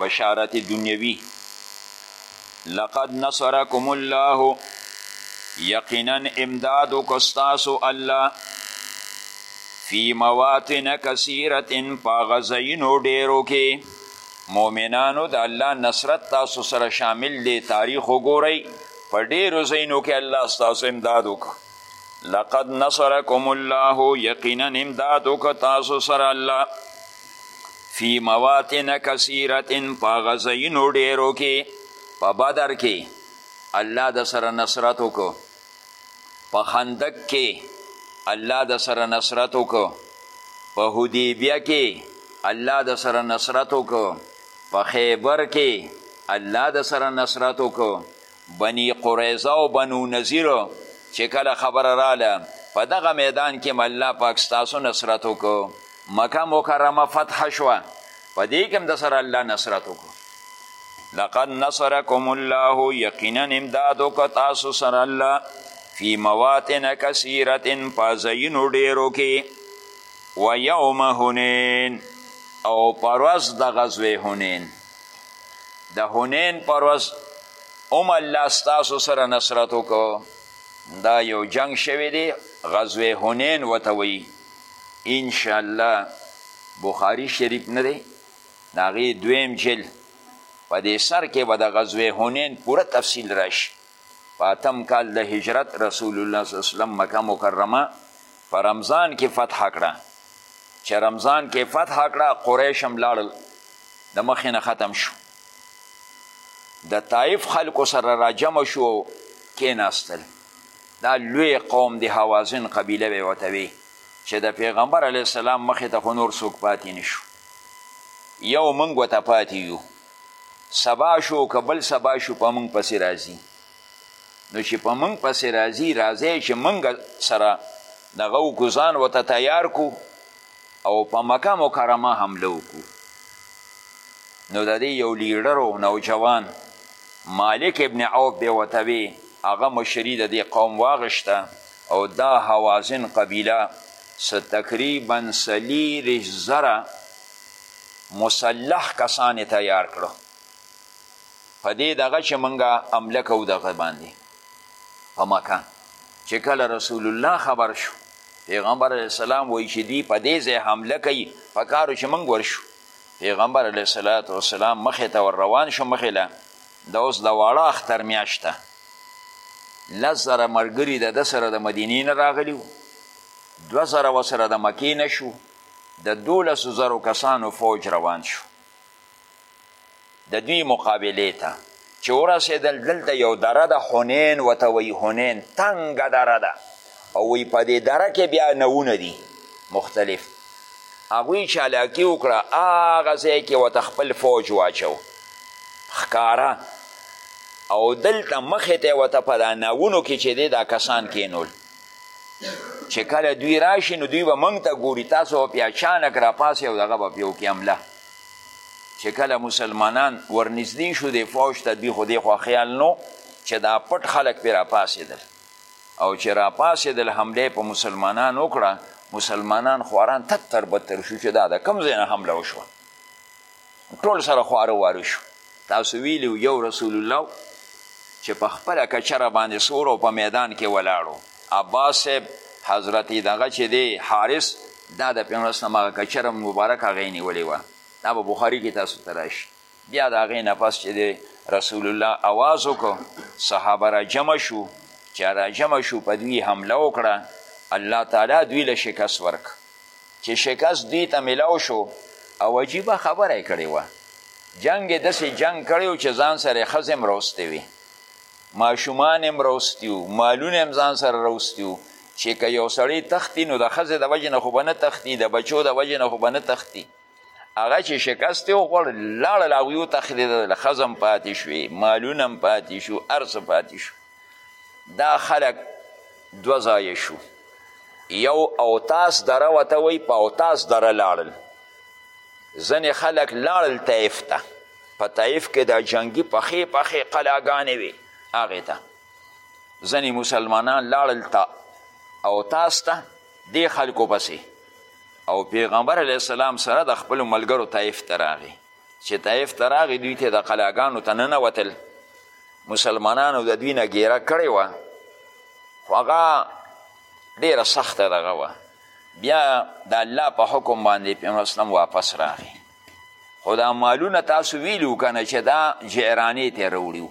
بشارت دنیوی لقد نصرکم الله یقینا امداد وکستاسو الله فی مواطن کثیرت پاغزینو ډیرو کې مؤمنانو د الله نصرت تاسو سره شامل دی تاریخ وګورئ په ډیرو ځینو کې الله ستاسو امداد وکړ لقد نصرکم الله یقینا امداد وکړ تاسو سره الله فی مواتن کثیرتن په هغه ځایونو ډېرو کې په بدر کې الله د سره نصرت وکړو په خندق کې الله د سره نصرت وکړو په حدیبیه کې الله د سره نصرت وکړو په خیبر کې الله د سره نصرت وکړو بنی قریظه او بنو نذیر چې کله خبره راله په دغه میدان کې الله پاک ستاسو نصرت وکړو مکه مکرمه فتح شوه په دې کې هم د سره الله نصرت وکړو لقد نصرکم الله یقینا امداد وکړه تاسو سره الله فی مواطن کثیرة په ځایونو ډېرو کې و یوم هنین او پر ورځ د غزوې هنین د هنین پر ورځ هم الله ستاسو سره نصرت وکړو دا یو جنگ شوی دی غزوه هنین وته وی انشاءالله بخاری شریف نه دی د هغې دویم جل په دې سر کې به د غزوه هنین پوره تفصیل راشي په اتم کال د هجرت رسول الله صلی الله علیه وسلم مکه مکرمه په رمضان کې فتح کړه چې رمضان کې فتح کړه قریش هم لاړل د مخې نه ختم شو د طایف خلکو سره راجمع شو او کېناستل دا لوی قوم د حوازن قبیله به ورته وي چې د پیغمبر علیه السلام مخې ته خو نور څوک پاتې نه شو یو موږ ورته پاتې یو سبا شو که بل سبا شو په موږ پسې راځي نو چې په موږ پسې راځي راځی چې موږ سره دغه وکړو ځان ورته تیار کو او په مکه مکرمه حمله وکړو نو د دې یو لیډر و نوجوان مالک ابن عوف به ورته وی هغه مشري د دې قوم واغشته او دا حوازن قبیله څه تقریبا څلیرویشت زره مسلح کسان تیار کړو په دې دغه چې موږ حمله کوو دغه باندې په مکه چې کله رسول الله خبر شو پیغمبر علیه السلام وایي چې دوی په دې ځای حمله کوي په کارو چې موږ ورشو پیغمبر علیه الصلاة والسلام مخې ته ور روان شو مخې له د اوس د واړه اختر میاشت ده لس زره ملګري د ده سره د مدینې نه راغلي وو دوه زره ورسره د مکې نه شو د دولسو زرو کسانو فوج روان شو د دوی مقابله ته چې ورسېدل دلته یو دره ده حنین ورته وایي حنین تنګه دره ده او وایي په دې دره کې بیا نوونه دي مختلف هغوی چالاکي وکړه هغه ځای کې ورته خپل فوج واچو ښکاره او دلته مخې ته ورته په دا ناونو کې چې دی دا کسان کینول چې کله دوی راشي نو دوی به موږ ته ګوري تاسو به پې اچانک راپاسې او دغه به پې وکړي حمله چې کله مسلمانان ورنږدې شو د فوج ته دوی خو دې خوا خیال نو چې دا پټ خلک پې راپاسېدل او چې راپاسېدل حمله په مسلمانان وکړه مسلمانان خواران تتر بتر شو چې دا د کوم ځای نه حمله وشوه ټول سره خواره واره شو تاسو ویلي یو رسول الله چې په خپله کچره باندې سور او په میدان کې ولاړو عباس صاحب حضرت دغه چې دی حارث دا د پیغمبر اسلام هغه کچره مبارک هغې نیولې وه دا به بخاري کې تاسو ته راشي بیا د هغې نه پس چې دی رسول الله اواز وکړو صحابه را جمع شو چې را جمع شو په دوی حمله وکړه الله تعالی دوی له شکست ورکړه چې شکست دوی ته ملاو شو او عجیبه خبره یې کړې وه جنګ یې داسې جنګ کړی و چې ځان سره یې ښځې هم راوستې وې ماشومان هم راوستي وو مالونه هم ځان سره راوستي وو چې که یو سړی تختی نو د ښځې د وجې نه خو به نه تختی د بچو د وجې نه خو به نه تختی هغه چې شکست یې وخوړ لاړل هغوی وتښتېدل ښځه هم پاتې شوې مالونه هم پاتې شو هر څه پاتې شو دا خلک دوه ځایه شو یو اوتاس دره ورته وایي په اوتاس دره لاړل ځینې خلک لاړل طیف ته په طیف کې د جنګي پخې پخې قلاګانې وې هغې ته ځینې مسلمانان لاړل تا اوتاس ته دې خلکو پسې او پیغمبر علیه السلام سره د خپلو ملګرو طایف ته راغی چې طایف ته راغی دوی ته د قلاګانو ته ننوتل مسلمانانو د دوی نه ګیره کړې وه خو هغه ډیره سخته دغه وه بیا د الله په حکم باندې پیغمبر اسلام واپس راغی خو دا مالونه تاسو ویلي که نه چې دا جعرانې ته یې راوړي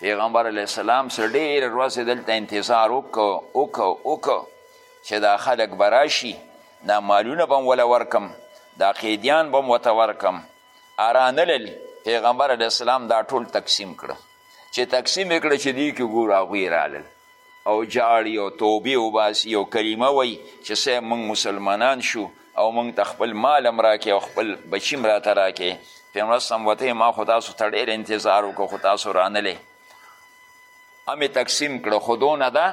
پیغمبر علیه السلام سره ډېرې ورځې دلته انتظار وکړو وکړو وکړو چې دا خلک به راشي دا مالونه به هم وله ورکم دا قیدیان به هم ورته ورکم ارانلل پیغمبر علیه السلام دا ټول تقسیم کړه چې تقسیم یې کړه چې دوی کې ګورو هغوی رالل او ژاړي او توبې وباسي او کلمه وایي چې صاحب موږ مسلمانان شو او موږ ته خپل مال هم راکې او خپل بچي هم راته راکې پیغمبر صم وته ما خو تاسو ته ډېر انتظار وکړو خو تاسو رانلې امې تقسیم کړو خو دونه ده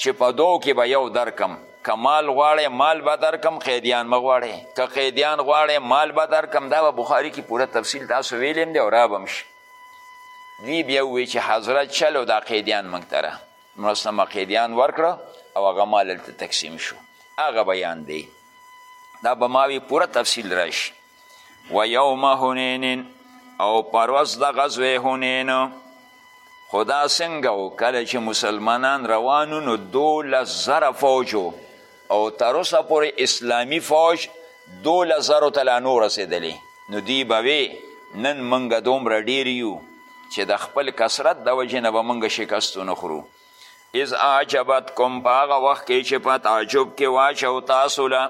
چې په دو کې به یو درکم که مال غواړی مال به درکم قیدیان مه غواړی که قیدیان غواړی مال به درکم دا به بخاري کې پوره تفصیل تاسو ویلیم دی او را به هم شي دی بیا وی چې حضرت چلو دا قیدیان موږ ته را مرسته قیدیان ورکړه او هغه مال هلته تقسیم شو هغه بیان دی دا به ماوی پوره تفصیل راشي و یوم هنین او پروس د غزوه هنین خدا څنګه و کله چې مسلمانان روانو نو دولس زره فوجو او تر اوسه پورې اسلامي فوج دوله زرو ته لا نه رسېدلی نو دوی به وې نن موږ دومره ډېر یو چې د خپل کثرت د وجې نه به موږ شکست ونه خورو از اعجبتکم په هغه وخت کې چې په تعجب کې واچو تاسو له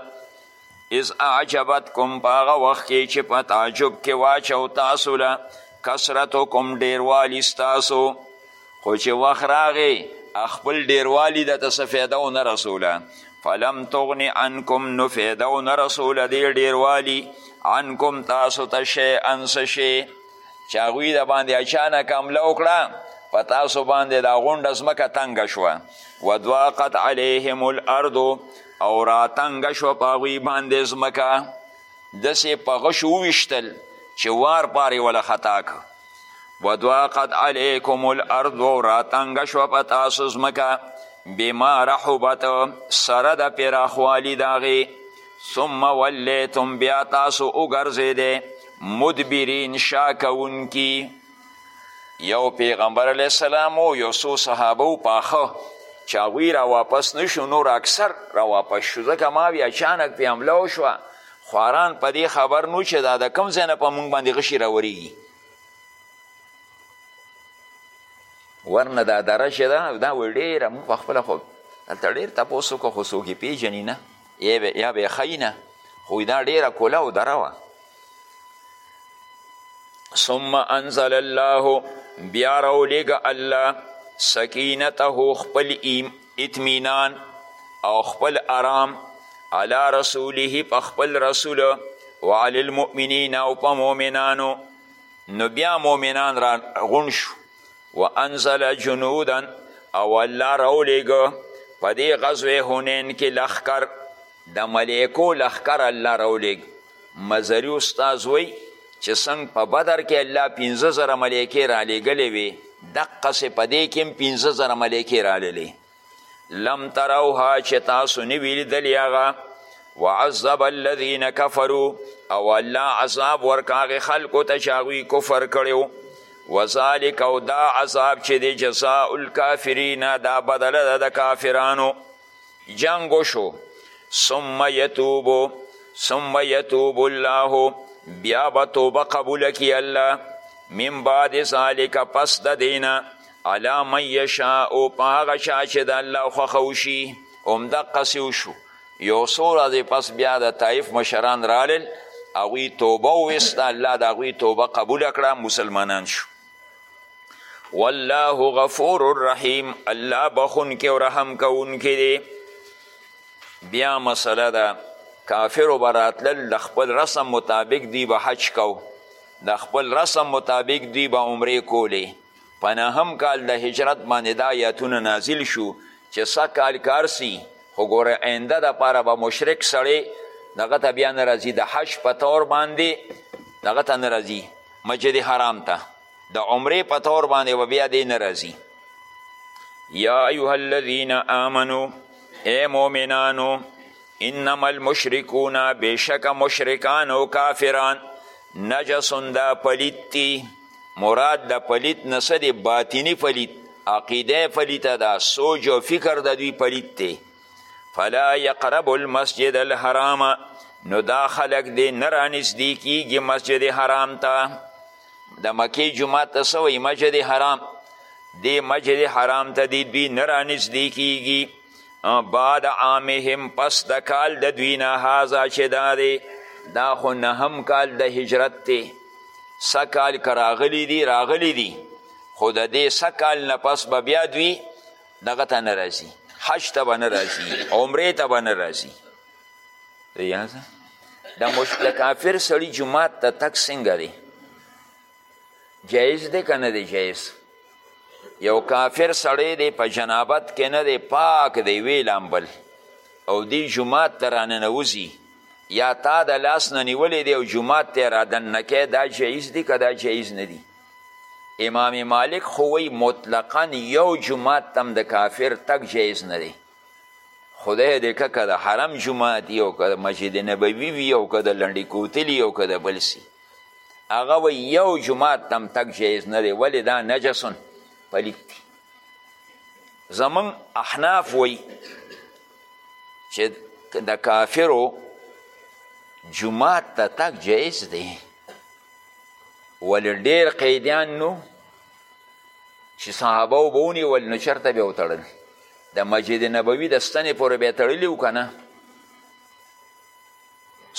از اعجبتکم په هغه وخت کې چې په تعجب کې واچو تاسو له کثرتکم ډېروالی ستاسو خو چې وخت راغی خپل ډیروالی د ته څه فایده ونه رسوله فلم تغن عنکم نو فایده ونه رسوله دې ډیروالی عنکم تاسو ته شی انس شی چې هغوی د باندې اچانک حمله وکړه په تاسو باندې دا غونډه ځمکه تنګه شوه ودواقت علیهم الارض او راتنګه شوه په هغوی باندې ځمکه داسې په غشو وویشتل چې وار پارې وله خطا که ودواقت علیکم الارض او راتنګه شوه په تاسو ځمکه بما رحبت سره د پراخوالي د هغې ثم ولیتم بیا تاسو وګرځېدی مدبرین شا کوونکي یو پیغمبر علیه السلام او یو څو صحابه و پاخه چې هغوی را واپس نشو نور اکثر را واپس شو ځکه ما وی اچانک پې حمله وشوه خواران په دې خبر نو چې دا د کوم ځای نه په موږ باندې غشي راورېږي ورنه دا دره چې ده دا وایي ډېره موږ په خپله خو هلته ډېر تپوس وکړو خو څوک یې پېژني نه یا به یې ښیي نه خو دا ډېره کوله او دره وه ثم انزل الله بیا راولېږه الله سکینته خپل اطمینان او خپل ارام علی رسوله په خپل رسول وعلی المؤمنین او په مؤمنانو نو بیا مؤمنان را غون شو وانزل جنودا او الله راولیږه په دې غزوه هنین کې لخکر د ملایکو لښکر الله راولیږ مزری استاذ وی چه سنګ په بدر کې الله پنځه زره ملایکې رالیږلې وی دقسې په دې کې هم پنځه زره ملایکې راللې لم تروها چې تاسو نه وی لیدلې هغه وعذب الذین کفرو او الله عذاب ورکاغې خلکو ته چې هغوی کفر کړی وذالک او دا عذاب چې دی جزاء الکافرین دا بدله ده د کافرانو جنگ وشو ثم یتوب ثم یتوب الله بیا به توبه قبول کی الله من بعد ذالک پس د دینا علا من یشاء په هغه چا چې د الله خوښه وشي همدقسې وشو یو څو ورځې پس بیا د طایف مشران رالل هغوی توبه وویسته الله د هغوی توبه قبوله کړه مسلمانان شو والله غفور الرحیم الله بخون کې او رحم کوونکی دی بیا مسله ده کافرو به راتلل د خپل رسم مطابق دی به حج کو د خپل رسم مطابق دی به عمرې کولې په نهم کال د هجرت باندې دا آیاتونه نازل شو چې سږ کال کار سي خو ګوره آینده دپاره به مشرک سړی دغه ته بیا نه راځي د حج په طور باندې دغه ته نه راځي مسجد حرام ته د عمرې په طور باندې به بیا دی نه راځي یا ایها الذین آمنو ای مؤمنانو انما المشرکون بشک مشرکان او کافران نجس دا پلیت دی مراد د پلیت نه څه دی باطني پلیت عقیده پلیته ده سوچ او فکر د دوی پلیت دی فلا یقرب المسجد الحرام نو دا خلق دی نه رانږدې کیږي مسجد حرام ته د مکې جومات ته څه وایي مسجد حرام دې مسجد حرام ته دی دوی نه رانږدې کیږي بعد عامهم پس د کال د دوی نه هذا چې دا دی دا خو نهم کال د هجرت دی سه کال که راغلی دي راغلی دي خو د دې سه کال نه پس به بیا دوی دغه ته نه راځي حج ته به نه راځي عمرې ته به نه راځي د مشکل کافر سړي جماعت ته تک څنګه دی جایز دی که نه دی جایز یو کافر سړی دی په جنابت کې نه دی پاک دی وی لامبل او دی جماعت ته راننوځي یا تا د لاس نه نیولی دی او جماعت ته رادننه کې دا جایز دی که دا جایز نه دی امام مالک خو وی مطلقا یو جماعت تم د کافر تک جایز نه دی خدای دې که که د حرم جماعت یو که د مسجد نبوي وي او که د لنډې کوتلي او که د بل سي هغه وی یو جماعت تم تک جایز نه دی ولې دا نجسون پلیت دی زمون احناف وی چې د کافرو جماعت ته تک جایز دی ولې ډېر قیدیان نو چې صحابه به ونیول نو چېرته به یې وتړل د مسجد نبوي د ستنې پورې به یې تړلي و که نه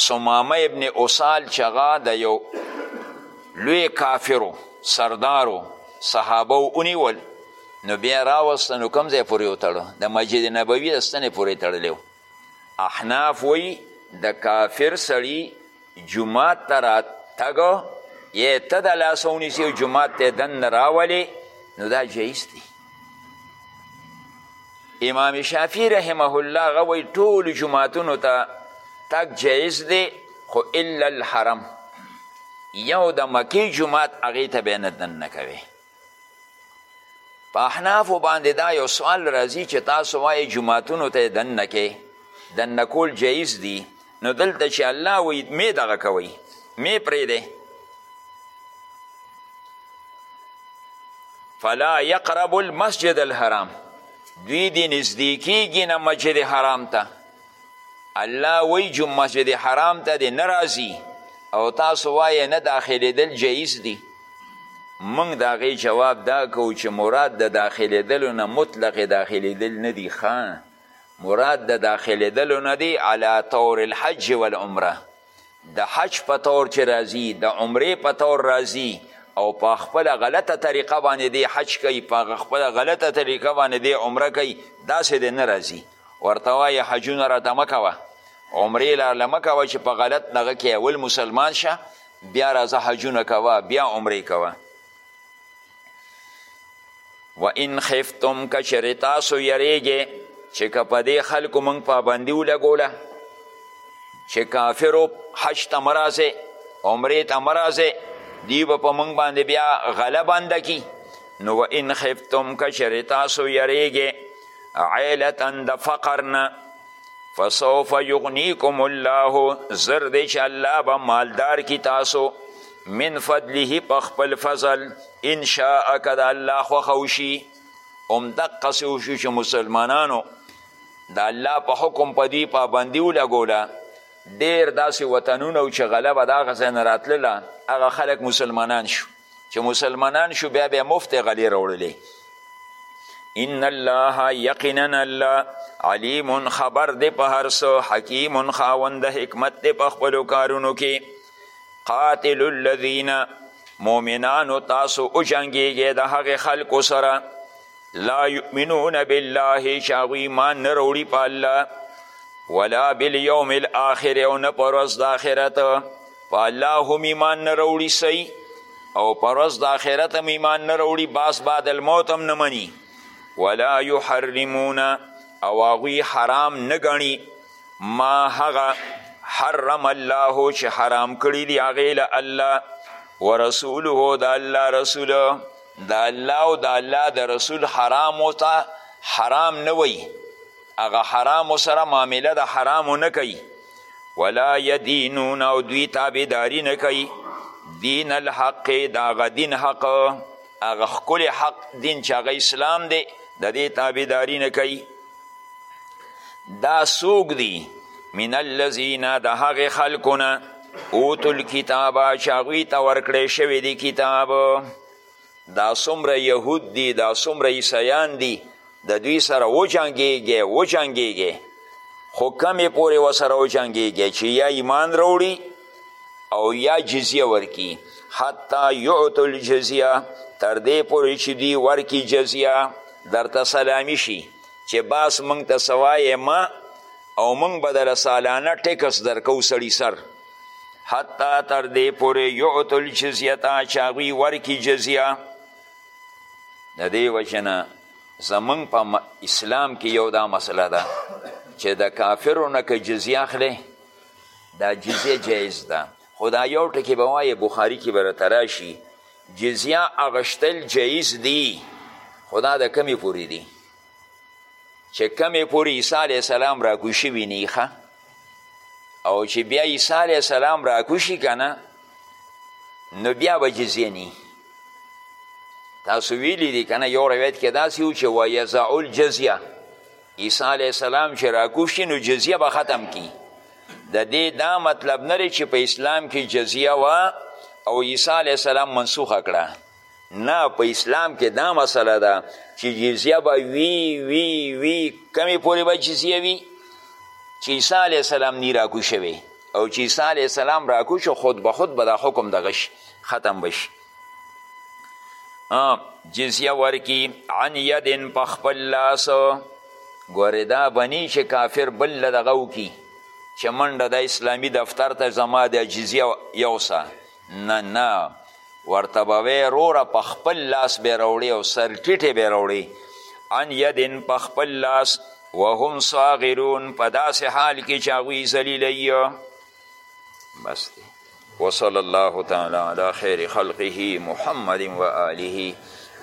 سمامه ابن اوسال چې هغه د یو لوی کافرو سردارو صحابه ونیول نو بیا راوسته نو کوم ځای پورې وتړو د مسجد نبوي د ستنې پورې تړلی احناف وی د کافر سړی جماعت ته راتګ یا ته د لاسه ونیسي او جماعت ته دننه راولې نو دا جایز دی امام شافعي رحمه الله هغه وایي ټولو جوماتونو ته تګ جایز دی خو الا الحرم یو د مکې جومات هغې ته بیا نه دننه کوي په احنافو باندې دا یو سوال راځي چې تاسو وایې جوماتونو ته یې دننه کې دننه کول جایز دي نو دلته چې الله وایي مې دغه کوئ مې پرېږدی فلا یقرب المسجد الحرام دوی دې نږدې کیږي نه مسجد حرام ته الله وی جو مسجد حرام ته دی نه راځي او تاسو وایې نه داخلیدل جایز دي موږ د هغې جواب دا کوو چې مراد د داخلیدلو نه مطلق داخلیدل نه دي ښه مراد د داخلیدلو نه دي علی طور الحج والعمره د حج په طور چې راځي د عمرې په طور راځي او په خپله غلطه طریقه باندې دی حج کوي په خپله غلطه طریقه باندې دی عمره کوي داسې دی نه راځي ورته وایي حجونه راته مه کوه عمرې لاله مه کوه چې په غلط دغه کې اول مسلمان شه بیا راځه حجونه کوه بیا عمرې کوه و ان خفتم که چېرې تاسو یریږئ چې که په دې خلکو موږ پابندي ولګوله چې کافرو حج ته مه راځئ عمرې ته مه راځئ دوی به په موږ باندې بیا غله بنده کي نو و ان خفتم که چېرې تاسو یریږئ عیلتا د فقر نه فسوف یغنیکم الله زر دی چې الله به مالدار کی تاسو من فضله په خپل فضل ان شاء که د الله خوښه وشي همدقسې وشو چې مسلمانانو د الله په حکم په دوی پابندي ولګوله ډیر داسې وطنونه و چې غلبه د هغه ځای نه راتلله هغه خلک مسلمانان شو چې مسلمانان شو بیا بیا مفت غلې راوړلې ان الله یقینا الله علیم خبر دی په هر څه حکیم خاوند حکمت دی په خپلو کارونو کې قاتل الذین مؤمنانو تاسو وجنګیږئ د هغې خلکو سره لا یؤمنون بالله چې هغوی ایمان نه راوړي په الله ولا بالیوم الاخر او نه په ورځ د آخرت په الله هم ایمان نه راوړي صحیح او په ورځ د آخرت هم ایمان نه راوړي باس بعد الموت هم نه مني ولا یحرمون او هغوی حرام نه ګڼي ما هغه حرم الله چې حرام کړي دي هغې له الله ورسوله د الله رسول د الله او د الله د رسول حرامو ته حرام نه وي هغه حرامو سره معامله د حرامو نه کوي ولا یدینون او دوی تابعداري نه کوي دین الحق د هغه دین حق هغه ښکلی حق دین چې هغه اسلام دی د دې تابعداري نه کوي دا څوک دي من الذین د هغې خلکو نه اوتو الکتابه چې هغوی ته ورکړی شوی دی کتاب دا څومره یهود دي دا څومره عیسیان دي د دوی سره وجنګېږي وجنګېږي خو کمې پورې ورسره وجنګېږي چې یا ایمان راوړي او یا جزیه ورکی حتی یعطو الجزیه تر دې پورې چې دوی ورکی جزیه درته سلامي شي چې باس موږ ته سوایې ما او موږ به دله سالانه ټیکس درکو سړي سر حتی تر دې پورې یعطو الجزیه ته چې هغوی ورکي جزیه د دې وجه نه زمونږ په اسلام کې یو دا مسله ده چې د کافرو نه که جزیه اخلې دا جزیه جایز ده خو دا یو ټکې به وایې بخاري کې به راته راشي جزیه اغشتل جایز دي خو دا د کمې پورې دي چې کمې پورې عیسی علیه السلام راکوی شوي نی ښه او چې بیا عیسی علیه السلام راکوی شي که نه نو بیا به جزیه نی تاسو ویلی دی کنه یو روایت کې داسې و چې ویزع الجزیه عیسی علیه السلام چې راکوز شي نو جزیه به ختم کی د دې دا مطلب نه دی چې په اسلام کې جزیه وه او عیسی علیه السلام منسوخه کړه نه په اسلام کې دا مسله ده چې جزیه به وی وی وی کمی پورې به جزیه وی چې عیسی علیه السلام نی راکو شوی او چې عیسی علیه السلام راکو شو خود به خود به دا حکم دغه ختم بشي جزیه ورکی عن یدن په خپل لاس ګورې دا بنی چې کافر بل له دغه وکړي چې منډه د اسلامي دفتر ته زما د جزیه یوسه نه نه ورته به وی روره په خپل لاس به راوړي او سر ټیټې به راوړي عن یدن په خپل لاس وهم صاغرون په داسې حال کې چې هغوی ذلیله بس دی وصلی الله تعالی علی خیر خلقه محمد و آله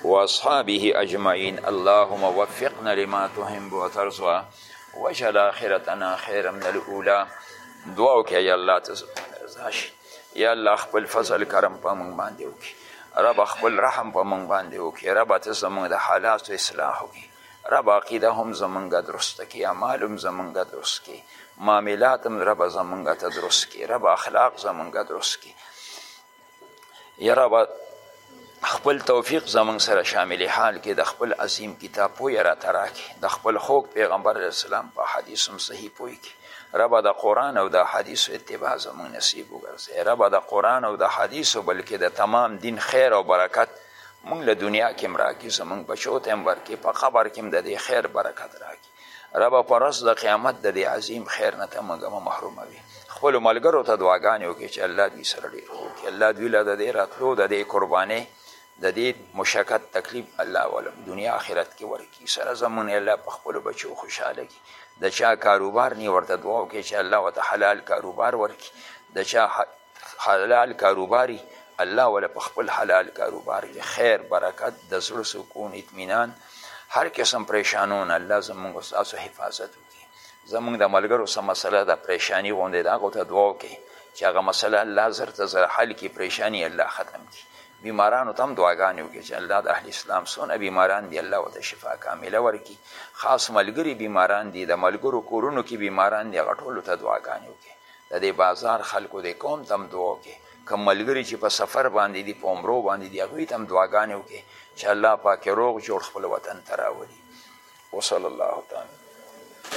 و اصحابه اجمعین اللهم وفقنا لما تحب و ترضا وجل آخرتنا خیر من الاولا دعاو که یا الله تزا یا الله خپل فضل کرم په مونږ باندې وکړي رب خپل رحم په مونږ باندې وکړي رب ته زمونږ د حالاتو اصلاح وکړي رب عقیده هم زمونږ درست کی اعمال هم زمونږ درست کی معاملات هم رب زمونږ ته درست کی رب اخلاق زمونږ درست کی یا رب خپل توفیق زمونږ سره شامل حال کې د خپل عظیم کتاب پوی را تراکې د خپل خوږ پیغمبر اسلام په حدیث هم صحیح پوی کې رب د قرآن او د حدیث اتباع زمونږ نصیب وګرځي رب د قرآن او د حدیث بلکې د تمام دین خیر او برکت مونږ له دنیا کې هم راکړي زمونږ بچو ته هم ورکړي په قبر کې هم د دې خیر برکت راکړي ربه په ورځ د قیامت د دې عظیم خیر نه ته موږ مه محروموي خپلو ملګرو ته دعاګانې وکړي چې الله دوی سره ډېر ښه وکړي الله دوی له د دې راتلو د دې قربانۍ د دې مشقت تکلیف الله ولم دنیا آخرت کې ورکړي سره زمونږ الله په خپلو بچو خوشحاله کړي د چا کاروبار نه ورته دعا وکړي چې الله ورته حلال کاروبار ورکړي د چا حلال کاروباری الله ولا په خپل حلال کاروبار کې خیر برکت د زړه سکون اطمینان هر قسم پریشانونه الله زموږ ستاسو حفاظت وکړي زموږ د ملګرو څه مسله ده پریشاني غوندې د هغو ته دعا وکړي چې هغه مسله الله زر ته زر حل کړي پریشاني الله ختم کړي بیمارانو ته هم دعاګانې وکړي چې الله د اهل اسلام څونه بیماران دي الله ورته شفا کامله ورکړي خاص ملګري بیماران دي د ملګرو کورونو کې بیماران دي هغه ټولو ته دعاګانې وکړي د دې بازار خلکو دی قوم ته هم دعا وکړي کوم ملګري چې په سفر باندې دي په عمرو باندې دي هغوی ته هم دعاګانې وکړي چې الله پاک روغ جوړ خپل وطن ته راولي وصلی الله تعالی